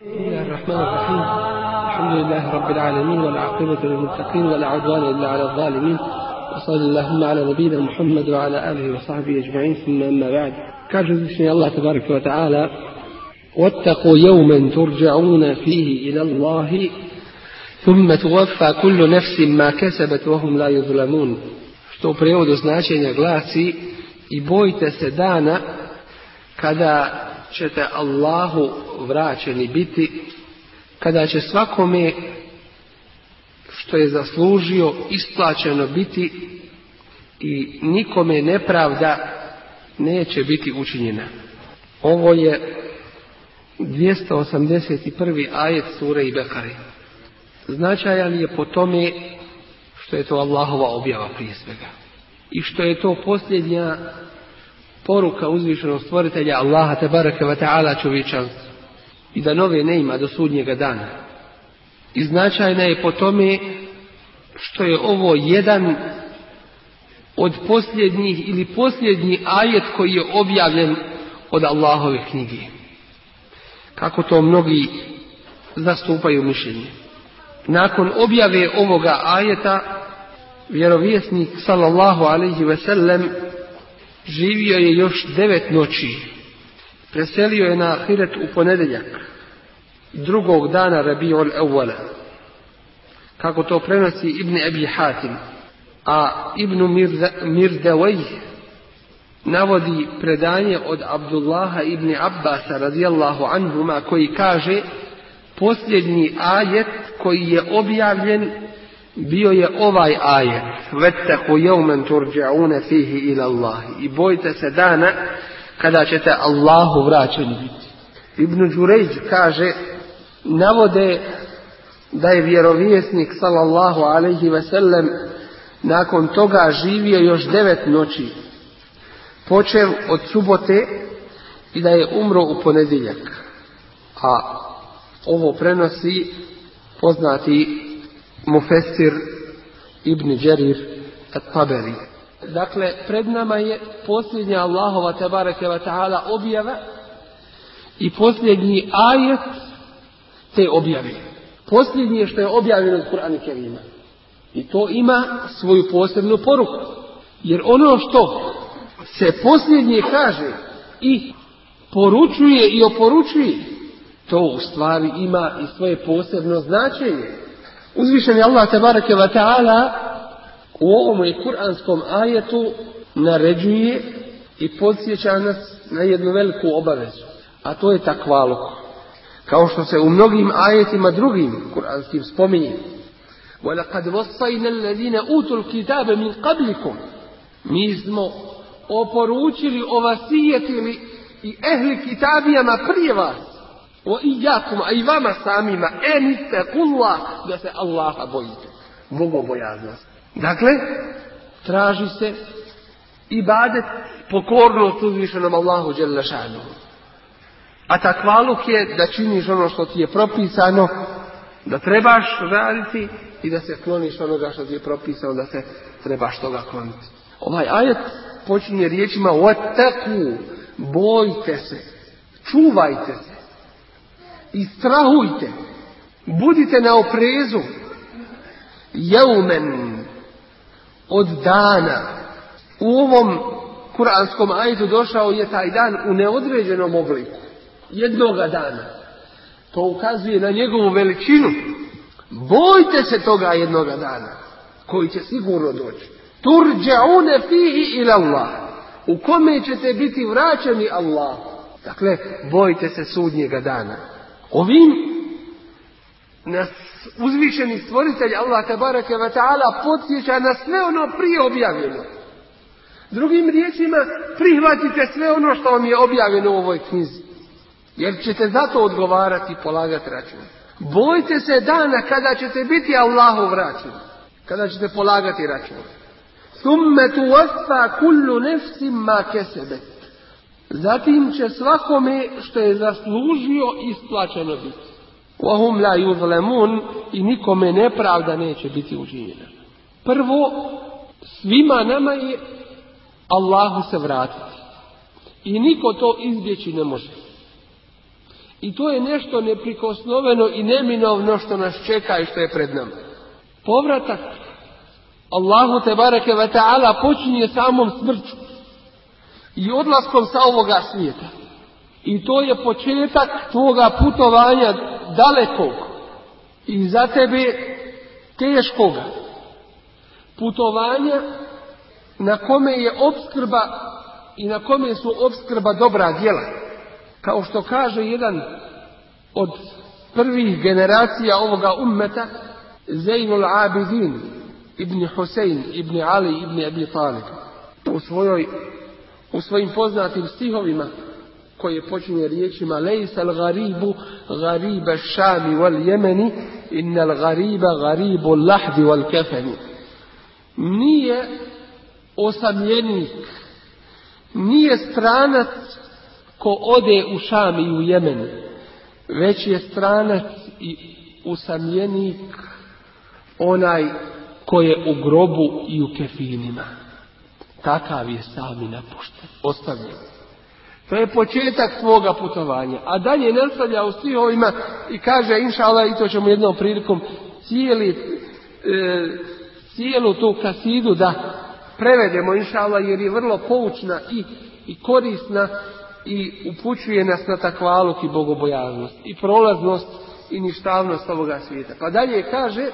بسم الله الرحمن الرحيم. الحمد لله رب العالمين والعاقبة للمتقين ولا عدوان إلا على الظالمين. وصلى اللهم على نبينا محمد وعلى آله وصحبه أجمعين. ثم أما بعد. كان بسم الله تبارك وتعالى. واتقوا يوما ترجعون فيه إلى الله. ثم توفى كل نفس ما كسبت وهم لا يظلمون. Što u prijevodu značenja glasi i bojte se dana kada ćete Allahu vraćeni biti, kada će svakome što je zaslužio isplaćeno biti i nikome nepravda neće biti učinjena. Ovo je 281. ajet sure i Bekari. Značajan je po tome što je to Allahova objava prije svega. I što je to posljednja poruka uzvišenog stvoritelja Allaha te baraka wa ta'ala čovječanstvu. I da nove ne ima do sudnjega dana. I značajna je po tome što je ovo jedan od posljednjih ili posljednji ajet koji je objavljen od Allahove knjige. Kako to mnogi zastupaju mišljenje. Nakon objave ovoga ajeta vjerovjesnik sallallahu alaihi ve sellem živio je još devet noći. Preselio je na Ahiret u ponedjeljak, drugog dana Rabiul Awala. Kako to prenosi Ibn Abi Hatim. A Ibn Mirdawaj navodi predanje od Abdullaha ibn Abbasa radijallahu anhuma koji kaže posljednji ajet koji je objavljen bio je ovaj ajet vettaku jevmen turđa'une fihi ila Allahi i bojte se dana kada ćete Allahu vraćeni biti. Ibn Đurejđ kaže navode da je vjerovjesnik sallallahu alaihi ve sellem nakon toga živio još devet noći počev od subote i da je umro u ponedjeljak. A ovo prenosi poznati Mufesir Ibn Đerir At-Taberi. Dakle, pred nama je posljednja Allahova tabaraka wa ta'ala objava i posljednji ajet te objave. Posljednji je što je objavljeno od Kur'ana Kerima. I to ima svoju posebnu poruku. Jer ono što se posljednje kaže i poručuje i oporučuje, to u stvari ima i svoje posebno značenje. Uzvišen je Allah tabaraka wa ta'ala u ovom i kuranskom ajetu naređuje i podsjeća nas na jednu veliku obavezu. A to je takvaluk. Kao što se u mnogim ajetima drugim kuranskim spominje. وَلَقَدْ وَصَّيْنَا الَّذِينَ أُوتُوا الْكِتَابَ مِنْ قَبْلِكُمْ Mi smo oporučili, ovasijetili i ehli kitabijama prije vas. o i jakum, a i vama samima, enite kullah, da se Allaha bojite. Bogobojaznost. Dakle, traži se ibadet, pokornost uzvišenom Allahu Đelešanu. A takvaluk je da činiš ono što ti je propisano, da trebaš raditi i da se kloniš onoga što ti je propisano, da se trebaš toga kloniti. Ovaj ajet počinje riječima Wataku, bojte se, čuvajte se i strahujte, budite na oprezu, jeumen od dana. U ovom kuranskom ajetu došao je taj dan u neodređenom obliku, jednoga dana. To ukazuje na njegovu veličinu. Bojte se toga jednoga dana, koji će sigurno doći. Turđaune fihi ila Allah. U kome ćete biti vraćani Allah. Dakle, bojte se sudnjega dana. Ovim nas uzvišeni stvoritelj Allah tabaraka wa ta'ala podsjeća na sve ono prije objavljeno. Drugim riječima, prihvatite sve ono što vam je objavljeno u ovoj knjizi. Jer ćete zato odgovarati i polagati račun. Bojte se dana kada ćete biti Allahu vraćeni. Kada ćete polagati račun. Thumme tuwaffa kullu nefsim ma kesebet. Zatim će svakome što je zaslužio isplaćeno biti. Wahum la yuzlemun i nikome nepravda neće biti učinjena. Prvo, svima nama je Allahu se vratiti. I niko to izbjeći ne može. I to je nešto neprikosnoveno i neminovno što nas čeka i što je pred nama. Povratak Allahu te bareke ve ta'ala počinje samom smrću i odlaskom sa ovoga svijeta. I to je početak tvoga putovanja dalekog i za tebe teškoga. Putovanja na kome je obskrba i na kome su obskrba dobra djela. Kao što kaže jedan od prvih generacija ovoga ummeta, Zainul Abidin, ibn Husein, ibn Ali, ibn Abi Talib. U, svojoj, u svojim poznatim stihovima koje počinje riječima Lejsa al-garibu gariba šami wal jemeni inna al-gariba garibu lahdi wal kefeni. Nije osamljenik, nije stranac ko ode u Šam i u Jemen, već je stranac i usamljenik onaj ko je u grobu i u kefinima. Takav je sami napušten, ostavljen. To je početak svoga putovanja. A dalje nastavlja u stihovima i kaže, inša Allah, i to ćemo jednom prilikom cijeli, e, cijelu tu kasidu da prevedemo, inša Allah, jer je vrlo poučna i, i korisna i upućuje nas na takvaluk i bogobojavnost i prolaznost i ništavnost ovoga svijeta. Pa dalje kaže,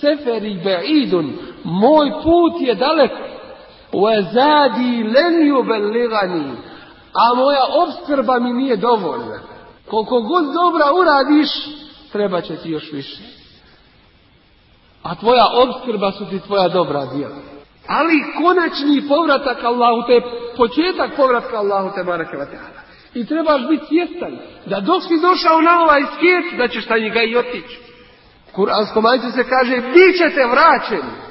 seferi be'idun, moj put je dalek, zadi len yuballigani, a moja obskrba mi nije dovoljna. Koliko god dobra uradiš, treba će ti još više. A tvoja obskrba su ti tvoja dobra djela. Ali konačni povratak Allahu, to je početak povratka Allahu te barake I trebaš biti svjestan da dok si došao na ovaj svijet, da ćeš na njega i otići. Kuranskom ajcu se kaže, bit ćete vraćeni.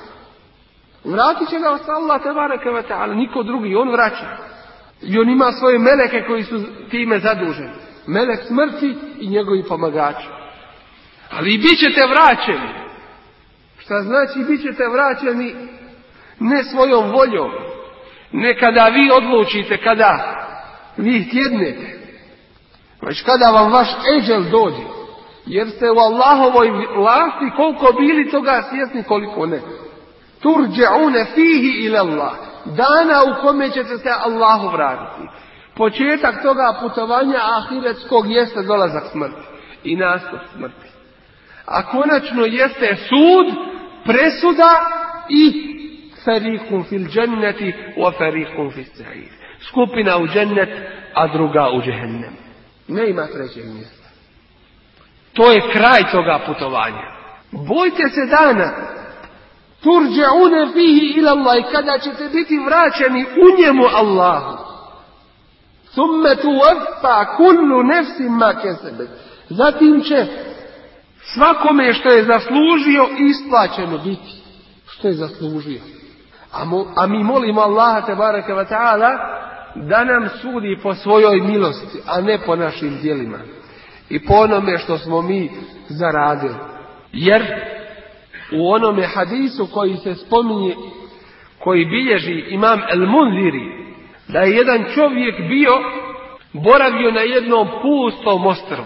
Vratit će ga Allah te barake ali niko drugi, on vraća. I on ima svoje meleke koji su time zaduženi. Melek smrti i njegovi pomagači. Ali bit ćete vraćeni. Šta znači bit ćete vraćeni ne svojom voljom. Ne kada vi odlučite, kada vi tjednete. Već kada vam vaš eđel dođe. Jer ste u Allahovoj vlasti koliko bili toga svjesni, koliko ne. Turđeune fihi ila Allah. Dana u kome ćete se Allahu vratiti. Početak toga putovanja ahiretskog jeste dolazak smrti. I nastup smrti. A konačno jeste sud, presuda i fariqun fil dženneti wa fariqun fil sa'ir. Skupina u džennet, a druga u džehennem. Ne ima trećeg mjesta. To je kraj toga putovanja. Bojte se dana. Turđeune fihi ila Allah i kada ćete biti vraćeni u njemu Allahu. Thumme kullu nefsim ma kesebet. Zatim će svakome što je zaslužio isplaćeno biti. Što je zaslužio. A, mo, a mi molimo Allaha te bareke wa ta'ala da nam sudi po svojoj milosti, a ne po našim djelima. I po onome što smo mi zaradili. Jer u onome hadisu koji se spominje, koji bilježi imam El Munziri, da je jedan čovjek bio, boravio na jednom pustom ostrvu.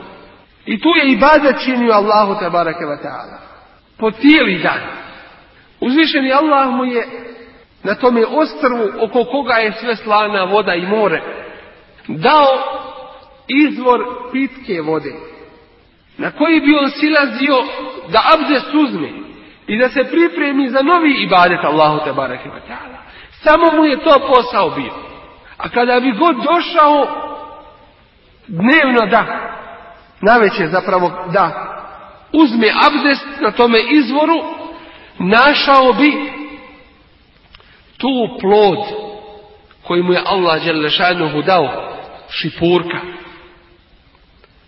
I tu je i bada činio Allahu te bareke wa ta'ala. Po cijeli dan. Uzvišeni Allah mu je na tome ostrvu oko koga je sve slana voda i more, dao izvor pitke vode, na koji bi on silazio da abdest uzme i da se pripremi za novi ibadet Allahu te bareke Samo mu je to posao bio. A kada bi god došao dnevno da, naveće zapravo da uzme abdest na tome izvoru, našao bi tu plod koji mu je Allah Đelešanuhu dao, šipurka.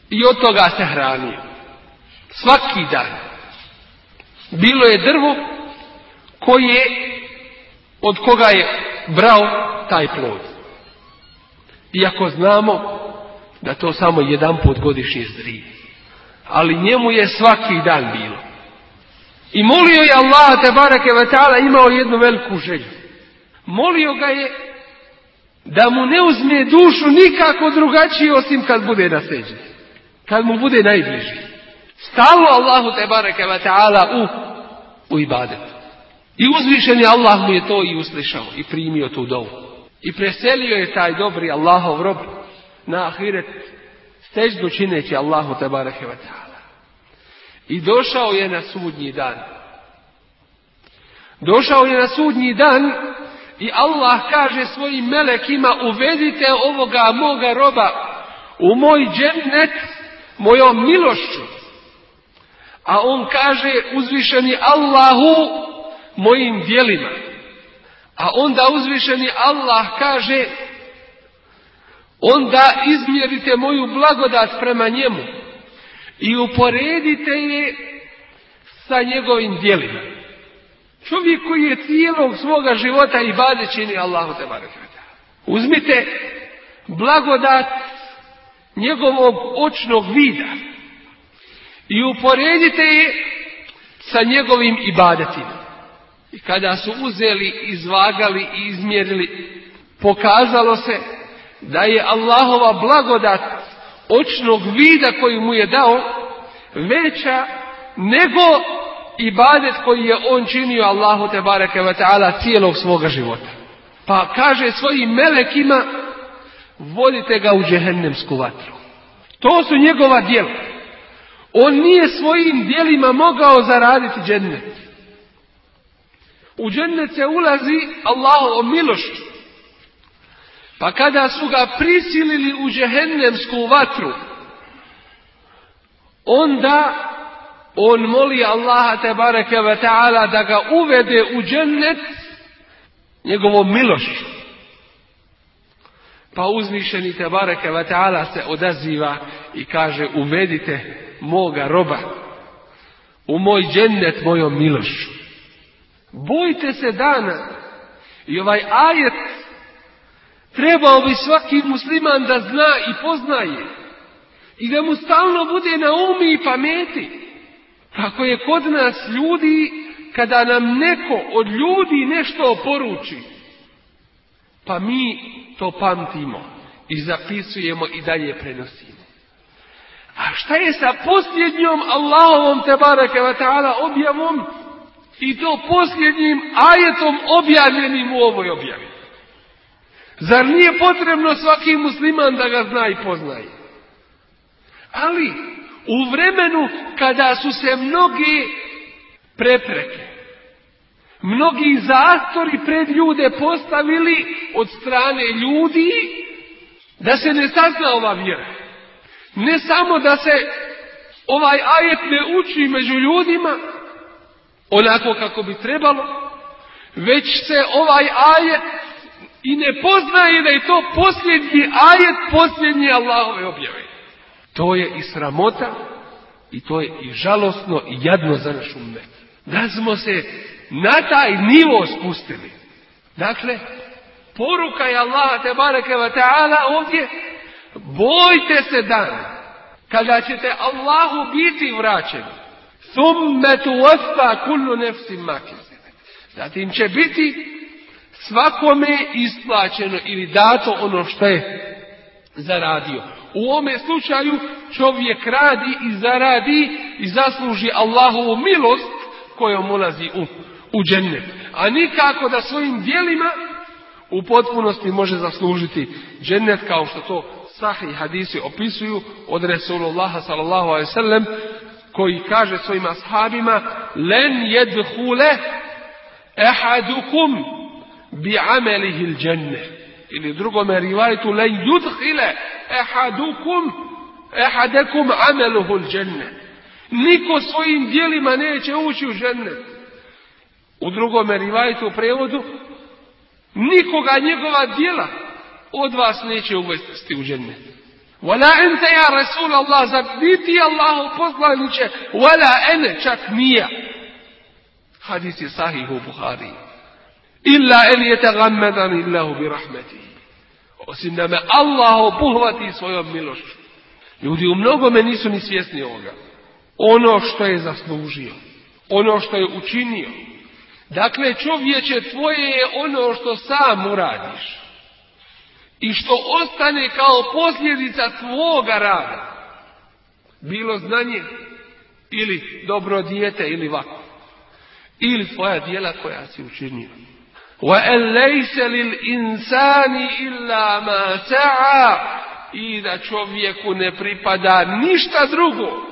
i od toga se hranio. Svaki dan. Bilo je drvo koje, od koga je brao taj plod. Iako znamo da to samo jedan put godišnje zri. Ali njemu je svaki dan bilo. I molio je Allah te barake ta'ala imao jednu veliku želju. Molio ga je da mu ne uzme dušu nikako drugačije osim kad bude na seđi. Kad mu bude najbliži. Stalo Allahu te barake ta'ala u, u ibadetu. I uzvišeni Allah mu je to i uslišao i primio tu dovu. I preselio je taj dobri Allahov rob na ahiret steždu čineći Allahu te barake ta'ala. I došao je na sudnji dan. Došao je na sudnji dan i Allah kaže svojim melekima uvedite ovoga moga roba u moj džennet mojom milošću. A on kaže uzvišeni Allahu mojim dijelima. A onda uzvišeni Allah kaže onda izmjerite moju blagodat prema njemu i uporedite je sa njegovim dijelima. Čovjek koji je cijelog svoga života i bade čini Allahu te Uzmite blagodat njegovog očnog vida i uporedite je sa njegovim ibadetima. I kada su uzeli, izvagali i izmjerili, pokazalo se da je Allahova blagodat očnog vida koju mu je dao veća nego ibadet koji je on činio Allahu te bareke ve taala cijelog svoga života. Pa kaže svojim melekima vodite ga u džehennemsku vatru. To su njegova djela. On nije svojim djelima mogao zaraditi džennet. U džennet se ulazi Allahovom milošću. Pa kada su ga prisilili u džehennemsku vatru, onda on moli Allaha te bareke ve ta'ala da ga uvede u džennet njegovom milošću. Pa uzvišeni te bareke ve ta'ala se odaziva i kaže uvedite moga roba u moj džennet mojom milošću. Bojte se dana. I ovaj ajet trebao bi svaki musliman da zna i poznaje. I da mu stalno bude na umi i pameti. Kako je kod nas ljudi, kada nam neko od ljudi nešto poruči, pa mi to pamtimo i zapisujemo i dalje prenosimo. A šta je sa posljednjom Allahovom te bareke wa ta'ala objavom i to posljednjim ajetom objavljenim u ovoj objavi? Zar nije potrebno svaki musliman da ga zna i poznaje? Ali u vremenu kada su se mnogi prepreke, mnogi zastori pred ljude postavili od strane ljudi da se ne sazna ova vjera. Ne samo da se ovaj ajet ne uči među ljudima onako kako bi trebalo, već se ovaj ajet i ne poznaje da je to posljednji ajet posljednje Allahove objave. To je i sramota i to je i žalosno i jadno za naš umet. Da smo se na taj nivo spustili. Dakle, poruka je Allah te bareke ta'ala ovdje bojte se dana kada ćete Allahu biti vraćeni. Thumme tuwaffa kullu nefsim makizine. Zatim će biti svakome isplaćeno ili dato ono što je zaradio. U ovome slučaju čovjek radi i zaradi i zasluži Allahovu milost kojom ulazi u, u džennet. A nikako da svojim dijelima u potpunosti može zaslužiti džennet kao što to sahih hadisi opisuju od Resulullaha sallallahu alaihi sallam koji kaže svojim ashabima len jedhule ehadukum bi amelihi dženne ili drugome rivajtu len yudhile ehadukum ehadekum ameluhu dženne niko svojim dijelima neće ući u džennet u drugome rivajtu u prevodu nikoga njegova dijela od vas neće uvesti u džennet Wala ente ja Rasul Allah, za biti Allahu poslaniće, wala ene, čak nija. Hadis je sahih u Buhari. Illa en je tegammedan illahu bi rahmeti. Osim da me Allah obuhvati svojom milošću. Ljudi u mnogome nisu ni svjesni ovoga. Ono što je zaslužio. Ono što je učinio. Dakle, čovječe, tvoje je ono što sam uradiš i što ostane kao posljedica tvoga rada. Bilo znanje ili dobro dijete ili vako. Ili tvoja dijela koja si učinio. وَأَلَّيْسَ insani illa ma sa'a I da čovjeku ne pripada ništa drugo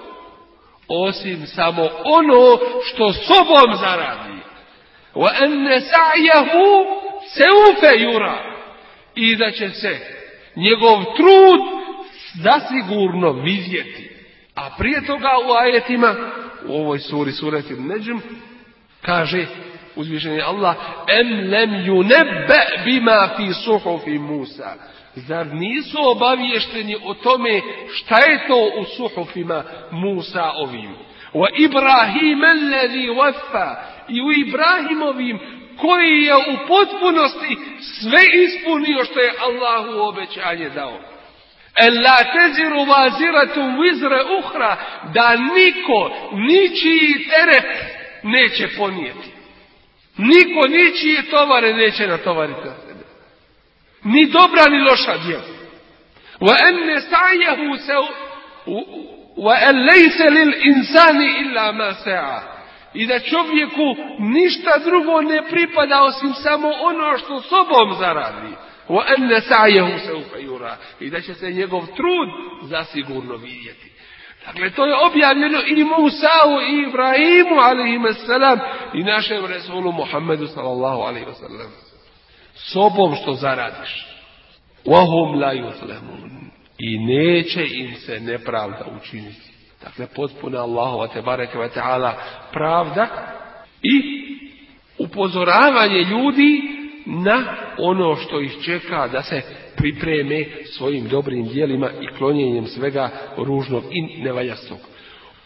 osim samo ono što sobom zaradi. وَأَنَّ سَعْيَهُ سَوْفَ يُرَى i da će se njegov trud zasigurno vidjeti. A prije toga u ajetima, u ovoj suri, surati Neđm, kaže uzvišeni Allah, em lem yunebbe bima fi suhufi Musa. Zar nisu obavješteni o tome šta je to u suhufima Musa ovim? Wa Ibrahim alladhi waffa i u Ibrahimovim koji je u potpunosti sve ispunio što je Allahu obećanje dao. La teziru vaziratu vizre uhra, da niko ničiji teret neće ponijeti. Niko ničije tovare neće natovariti na sebe. Ni dobra ni loša djela. Wa enne sajahu se lejse lil insani illa ma sa'a i da čovjeku ništa drugo ne pripada osim samo ono što sobom zaradi. I da će se njegov trud zasigurno vidjeti. Dakle, to je objavljeno i Musa'u i Ibrahimu salam i našem Resulu Muhammedu sallallahu alaihi wasallam. Sobom što zaradiš. Wahum la I neće im se nepravda učiniti. Dakle, potpuna Allahova te bareke ve ta'ala pravda i upozoravanje ljudi na ono što ih čeka da se pripreme svojim dobrim dijelima i klonjenjem svega ružnog i nevaljastog.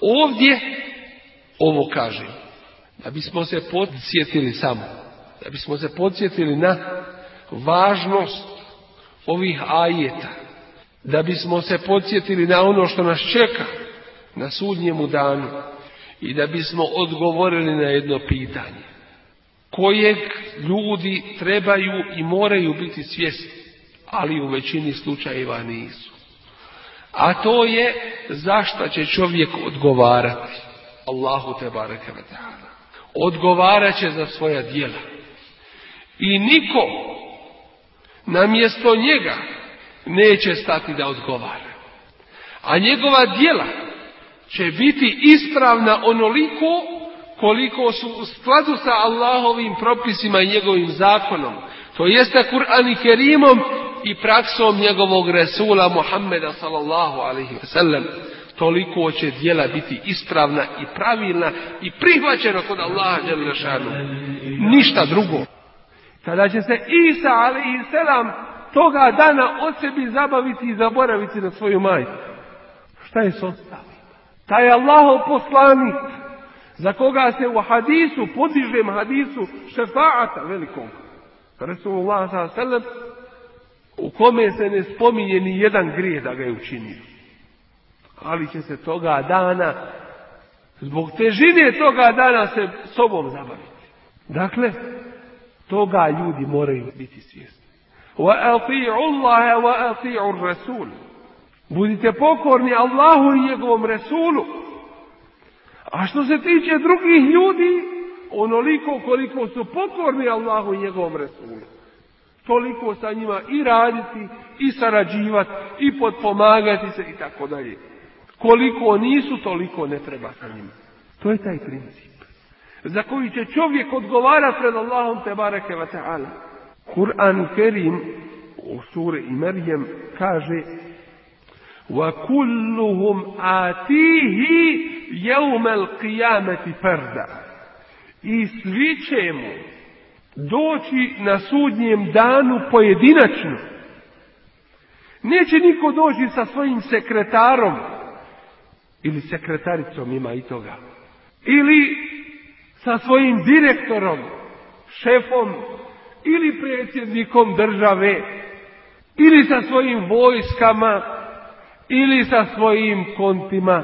Ovdje ovo kaže da bismo se podsjetili samo, da bismo se podsjetili na važnost ovih ajeta, da bismo se podsjetili na ono što nas čeka, na sudnjemu danu i da bismo odgovorili na jedno pitanje kojeg ljudi trebaju i moraju biti svjesni, ali u većini slučajeva nisu. A to je zašto će čovjek odgovarati Allahu te bareke Odgovarat će za svoja djela. I niko na mjesto njega neće stati da odgovara. A njegova djela će biti ispravna onoliko koliko su u skladu sa Allahovim propisima i njegovim zakonom. To jeste Kur'an i Kerimom i praksom njegovog Resula Muhammeda sallallahu alaihi wasallam. Toliko će djela biti ispravna i pravilna i prihvaćena kod Allaha. Ništa drugo. Kada će se Isa alaihi toga dana od sebi zabaviti i zaboraviti na svoju majku. Šta je s taj Allahov poslanik za koga se u hadisu, podižem hadisu šefaata velikog. Resulullah sallam u kome se ne spominje ni jedan grije da ga je učinio. Ali će se toga dana, zbog težine toga dana se sobom zabaviti. Dakle, toga ljudi moraju biti svjesni. Wa اللَّهَ وَأَطِيعُوا الرَّسُولُ Budite pokorni Allahu i njegovom Resulu. A što se tiče drugih ljudi, onoliko koliko su pokorni Allahu i njegovom Resulu. Toliko sa njima i raditi, i sarađivati, i potpomagati se i tako dalje. Koliko nisu, toliko ne treba sa njima. To je taj princip. Za koji će čovjek odgovarati pred Allahom te bareke wa ta'ala. Kur'an Kerim u suri i Merjem kaže وَكُلُّهُمْ آتِيهِ يَوْمَ الْقِيَامَةِ فردا I svi ćemo doći na sudnjem danu pojedinačno. Neće niko doći sa svojim sekretarom ili sekretaricom ima i toga. Ili sa svojim direktorom, šefom ili predsjednikom države ili sa svojim vojskama ili sa svojim kontima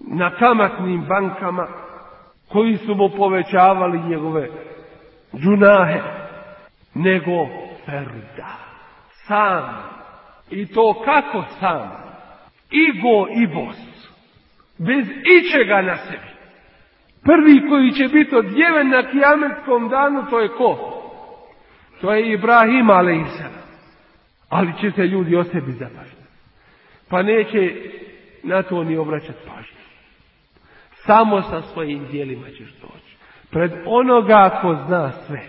na kamatnim bankama koji su mu povećavali njegove džunahe, nego ferda, sam. I to kako sam? Igo i bos. Bez ičega na sebi. Prvi koji će biti odjeven na kijametskom danu, to je ko? To je Ibrahim a.s. Ali će se ljudi o sebi zapažiti. Pa neće na to ni obraćati pažnju. Samo sa svojim dijelima ćeš doći. Pred onoga ko zna sve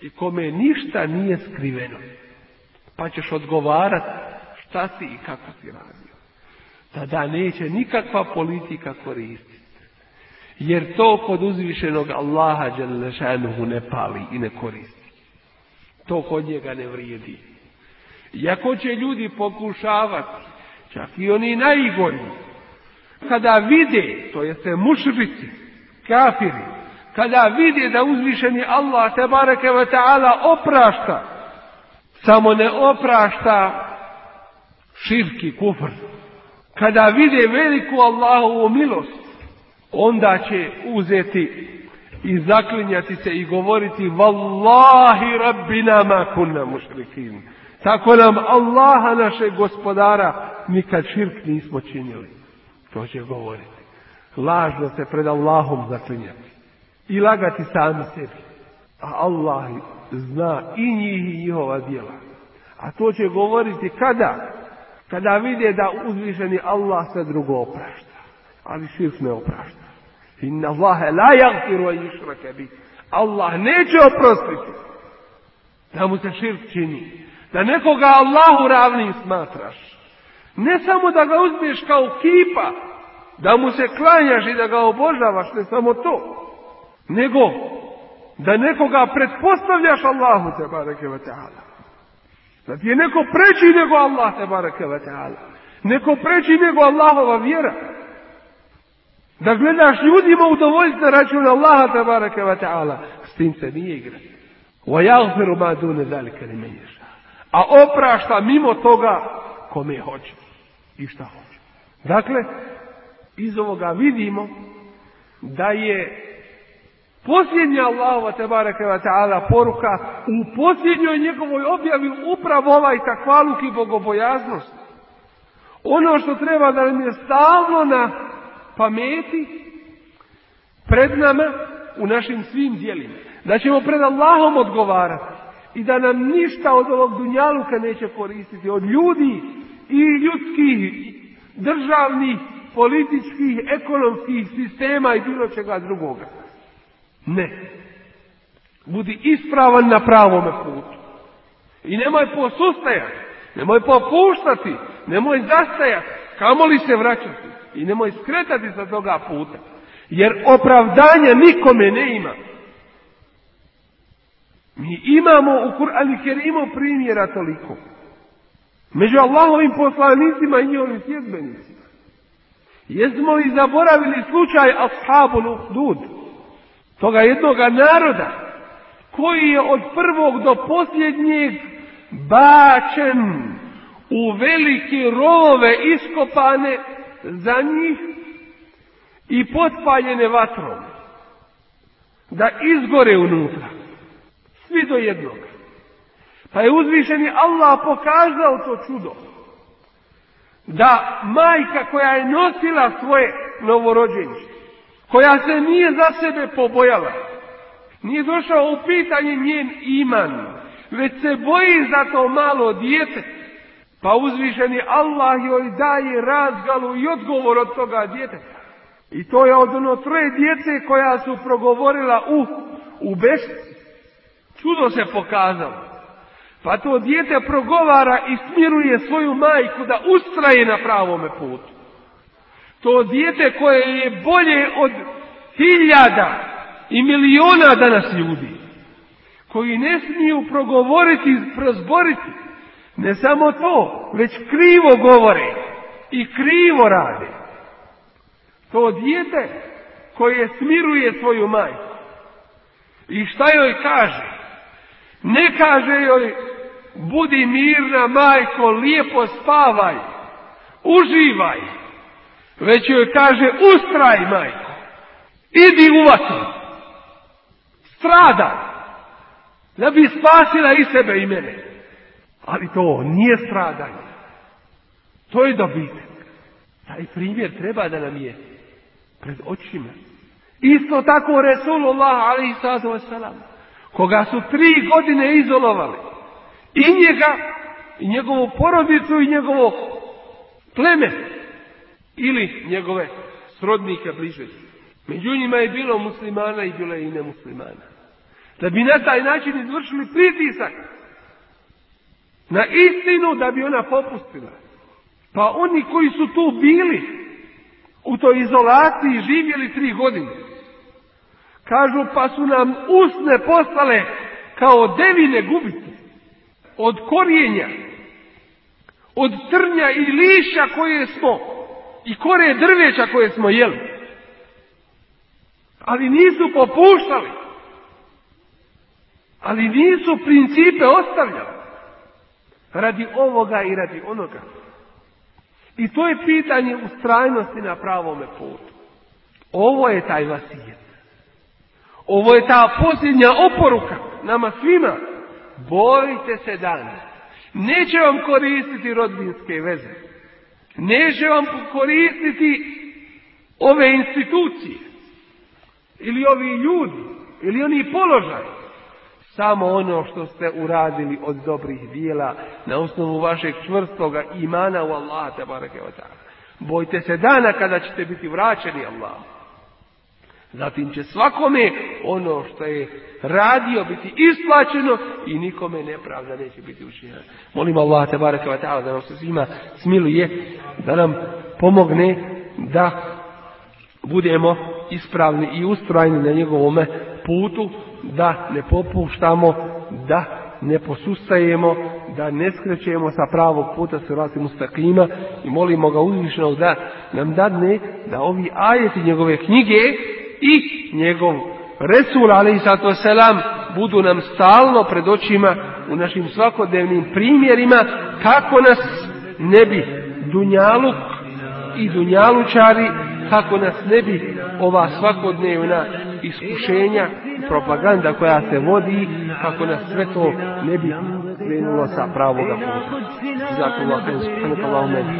i kome ništa nije skriveno. Pa ćeš odgovarati šta si i kako si radio. Tada neće nikakva politika koristiti. Jer to kod uzvišenog Allaha Đalešanuhu ne pali i ne koristi. To kod njega ne vrijedi. Iako će ljudi pokušavati, čak i oni najgori, kada vide, to jeste mušrici, kafiri, kada vide da uzvišeni Allah te bareke ve ta'ala oprašta, samo ne oprašta širki kufr. Kada vide veliku Allahovu milost, onda će uzeti i zaklinjati se i govoriti Wallahi rabbina ma kunna mušrikin. Tako nam Allaha našeg gospodara nikad širk nismo činili. To će govoriti. Lažno se pred Allahom zaklinjati. I lagati sami sebi. A Allah zna i njih i njihova djela. A to će govoriti kada? Kada vide da uzvišeni Allah sve drugo oprašta. Ali širk ne oprašta. Inna Allahe la jagfiru bi. Allah neće oprostiti. Da mu se širk čini. Da nekoga Allahu ravnim smatraš. Ne samo da ga uzmiješ kao kipa, da mu se klanjaš i da ga obožavaš, ne samo to, nego da nekoga pretpostavljaš Allahu te bareke ve ta'ala. Da ti je neko preći nego Allah te bareke ve ta'ala. Neko preći nego Allahova vjera. Da gledaš ljudima udovoljiti na račun Allaha te bareke ve ta'ala. S tim se nije igrati. Wa ma zalika. A oprašta mimo toga kome hoće i šta hoće. Dakle, iz ovoga vidimo da je posljednja Allahova tebareke wa ta'ala poruka u posljednjoj njegovoj objavi upravo ovaj takvaluk i bogobojaznost. Ono što treba da nam je stalno na pameti pred nama u našim svim dijelima. Da ćemo pred Allahom odgovarati i da nam ništa od ovog dunjaluka neće koristiti od ljudi i ljudskih, državnih, političkih, ekonomskih sistema i bilo čega drugoga. Ne. Budi ispravan na pravome putu. I nemoj posustajati, nemoj popuštati, nemoj zastajati, kamoli se vraćati i nemoj skretati sa toga puta. Jer opravdanja nikome ne ima. Mi imamo u Kur'anu Kerimu primjera toliko. Među Allahovim poslanicima i njihovim sjedbenicima. Jesmo li zaboravili slučaj Ashabul Uhdud? Toga jednoga naroda koji je od prvog do posljednjeg bačen u velike rovove iskopane za njih i potpaljene vatrom. Da izgore unutra. Svi do jednog. Pa je uzvišeni Allah pokazao to čudo. Da majka koja je nosila svoje novorođenče, koja se nije za sebe pobojala, nije došao u pitanje njen iman, već se boji za to malo dijete, pa uzvišeni Allah joj daje razgalu i odgovor od toga djeteta. I to je od ono troje djece koja su progovorila u, u bešti. Čudo se pokazalo. Pa to dijete progovara i smiruje svoju majku da ustraje na pravome putu. To dijete koje je bolje od hiljada i miliona danas ljudi, koji ne smiju progovoriti, prozboriti, Ne samo to, već krivo govore i krivo rade. To dijete koje smiruje svoju majku. I šta joj kaže? Ne kaže joj budi mirna majko, lijepo spavaj, uživaj. Već joj kaže ustraj majko, idi u vatru, stradaj, da bi spasila i sebe i mene. Ali to nije stradanje. To je dobitak. Taj primjer treba da nam je pred očima. Isto tako Resulullah wasalam, koga su tri godine izolovali, i njega, i njegovu porodicu, i njegovo pleme, ili njegove srodnike bliže. Među njima je bilo muslimana i bilo je i nemuslimana. Da bi na taj način izvršili pritisak na istinu da bi ona popustila. Pa oni koji su tu bili u toj izolaciji živjeli tri godine. Kažu pa su nam usne postale kao devine gubice. Od korijenja, od trnja i liša koje smo i kore drveća koje smo jeli. Ali nisu popuštali. Ali nisu principe ostavljali. Radi ovoga i radi onoga. I to je pitanje ustrajnosti na pravome putu. Ovo je taj vasijet. Ovo je ta posljednja oporuka nama svima. Bojite se dana. Neće vam koristiti rodbinske veze. Neće vam koristiti ove institucije. Ili ovi ljudi. Ili oni položaj. Samo ono što ste uradili od dobrih dijela na osnovu vašeg čvrstoga imana u Allah te bareke Bojte se dana kada ćete biti vraćeni Allah. Zatim će svakome ono što je radio biti isplaćeno i nikome nepravda neće biti učinjena. Molim Allah bareke da nam se svima smiluje, da nam pomogne da budemo ispravni i ustrajni na njegovome putu, da ne popuštamo, da ne posustajemo, da ne skrećemo sa pravog puta se mu stakima i molimo ga uzvišenog da nam dadne da ovi ajeti njegove knjige i njegov Resul ali selam budu nam stalno pred očima u našim svakodnevnim primjerima kako nas ne bi dunjaluk i dunjalučari kako nas ne bi ova svakodnevna iskušenja propaganda koja se vodi kako nas sve to ne bi krenulo sa pravoga puta.